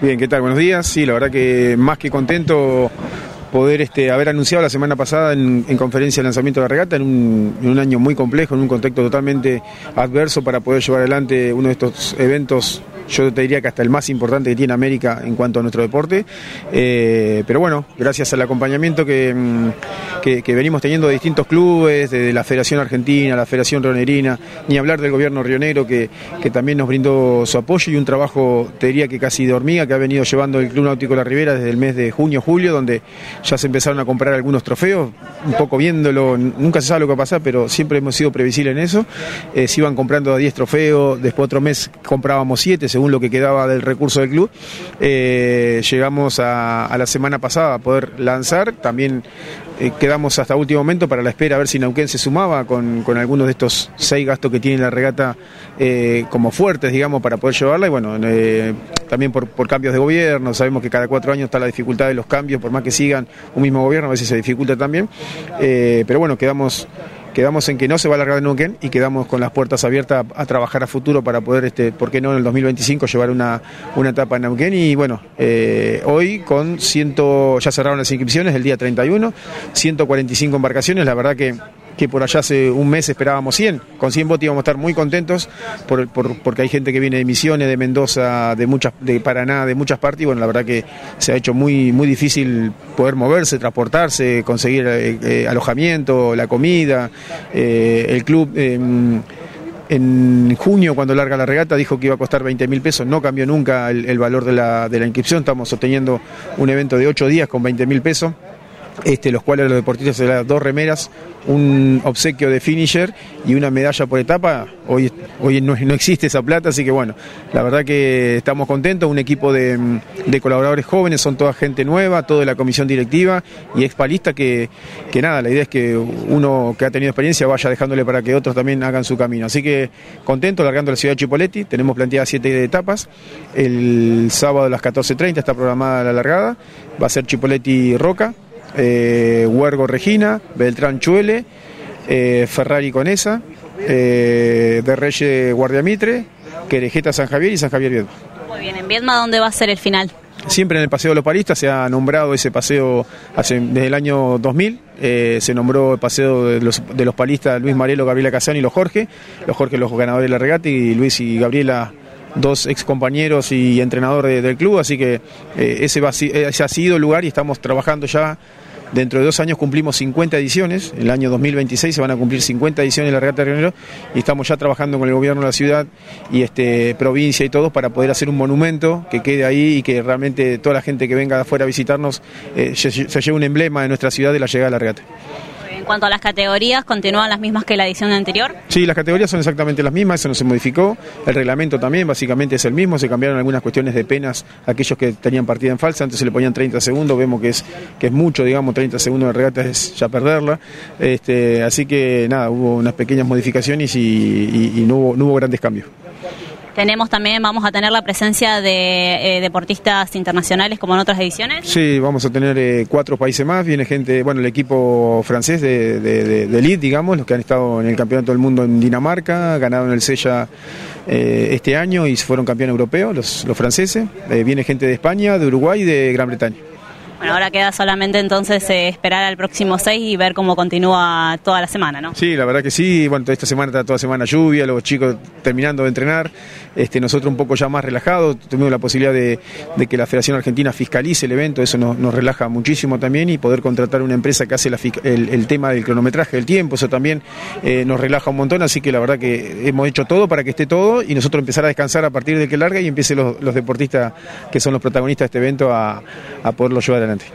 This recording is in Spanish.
Bien, ¿qué tal? Buenos días. Sí, la verdad que más que contento poder este, haber anunciado la semana pasada en, conferencia el lanzamiento de la regata en un, en un, año muy complejo, en un contexto totalmente adverso para poder llevar adelante uno de estos eventos yo te diría que hasta el más importante que tiene América en cuanto a nuestro deporte. Eh, pero bueno, gracias al acompañamiento mm, que, que, venimos teniendo de distintos clubes, de la Federación Argentina, la Federación Rionerina, ni hablar del gobierno rionero que, que también nos brindó su apoyo y un trabajo, te diría que casi de hormiga, que ha venido llevando el Club Náutico La Ribera desde el mes de junio, julio, donde ya se empezaron a comprar algunos trofeos, un poco viéndolo, nunca se sabe lo que va a pasar, pero siempre hemos sido previsibles en eso. Eh, se iban comprando a 10 trofeos, después otro mes comprábamos 7, según lo que quedaba del recurso del club. Eh, llegamos a, la semana pasada a poder lanzar, también eh, quedamos hasta último momento para la espera a ver si Nauquén se sumaba con, algunos de estos seis gastos que tiene la regata eh, como fuertes, digamos, para poder llevarla. Y bueno, también por, cambios de gobierno, sabemos que cada cuatro años está la dificultad de los cambios, por más que sigan un mismo gobierno, a veces se dificulta también. pero bueno, quedamos quedamos en que no se va a alargar en Neuquén y quedamos con las puertas abiertas a, trabajar a futuro para poder, este, ¿por qué no en el 2025 llevar una, una etapa en Neuquén? Y bueno, eh, hoy con ciento, ya cerraron las inscripciones el día 31, 145 embarcaciones, la verdad que que por allá hace un mes esperábamos 100. Con 100 botes íbamos a estar muy contentos por, porque hay gente que viene de Misiones, de Mendoza, de muchas de Paraná, de muchas partes y bueno, la verdad que se ha hecho muy muy difícil poder moverse, transportarse, conseguir eh, eh, alojamiento, la comida, eh, el club en junio, cuando larga la regata, dijo que iba a costar 20 mil pesos. No cambió nunca el, valor de la, de la, inscripción. Estamos obteniendo un evento de 8 días con 20 mil pesos este, los cuales los deportistas se dan dos remeras, un obsequio de finisher y una medalla por etapa. Hoy, hoy no, existe esa plata, así que bueno, la verdad que estamos contentos, un equipo de, colaboradores jóvenes, son toda gente nueva, toda la comisión directiva y expalista que, que nada, la idea es que uno que ha tenido experiencia vaya dejándole para que otros también hagan su camino. Así que contento, largando la ciudad de Chipoletti, tenemos planteadas siete etapas, el sábado a las 14.30 está programada la largada, va a ser Chipoletti Roca, Huergo Regina, Beltrán Chuele, eh, Ferrari Conesa, eh, de Reyes Guardiamitre, Querejeta San Javier y San Javier Viedma. Muy bien, ¿en Viedma dónde va a ser el final? Siempre en el Paseo de los Paristas se ha nombrado ese paseo hace, desde el año 2000. se nombró el paseo de los, de los palistas Luis Marelo, Gabriela Casani y los Jorge. Los Jorge, los ganadores de la regata, y Luis y Gabriela dos ex compañeros y entrenador del club, así que ese, ese, ha sido el lugar y estamos trabajando ya. Dentro de dos años cumplimos 50 ediciones, el año 2026 se van a cumplir 50 ediciones de la Regata de Rionero y estamos ya trabajando con el gobierno de la ciudad y este provincia y todos para poder hacer un monumento que quede ahí y que realmente toda la gente que venga de afuera a visitarnos eh, se, se lleve un emblema de nuestra ciudad de la llegada de la regata cuanto a las categorías, ¿continúan las mismas que la edición anterior? Sí, las categorías son exactamente las mismas, eso no se modificó. El reglamento también básicamente es el mismo, se cambiaron algunas cuestiones de penas aquellos que tenían partida en falsa, antes se le ponían 30 segundos, vemos que es, que es mucho, digamos, 30 segundos de regata es ya perderla. Este, así que nada, hubo unas pequeñas modificaciones y, no, hubo, no hubo grandes cambios. Tenemos también, vamos a tener la presencia de eh, deportistas internacionales como en otras ediciones. Sí, vamos a tener eh, cuatro países más. Viene gente, bueno, el equipo francés de, de, elite, digamos, los que han estado en el campeonato del mundo en Dinamarca, ganaron el Sella eh, este año y fueron campeón europeo, los, los franceses. viene gente de España, de Uruguay y de Gran Bretaña. Bueno, ahora queda solamente entonces eh, esperar al próximo 6 y ver cómo continúa toda la semana, ¿no? Sí, la verdad que sí. Bueno, esta semana está toda semana lluvia, los chicos terminando de entrenar, este, nosotros un poco ya más relajados, tuvimos la posibilidad de, que la Federación Argentina fiscalice el evento, eso nos, relaja muchísimo también. Y poder contratar una empresa que hace el, tema del cronometraje del tiempo, eso también eh, nos relaja un montón, así que la verdad que hemos hecho todo para que esté todo. Y nosotros empezar a descansar a partir de que larga y empiece los, deportistas que son los protagonistas de este evento a, a poderlo llevar. adelante.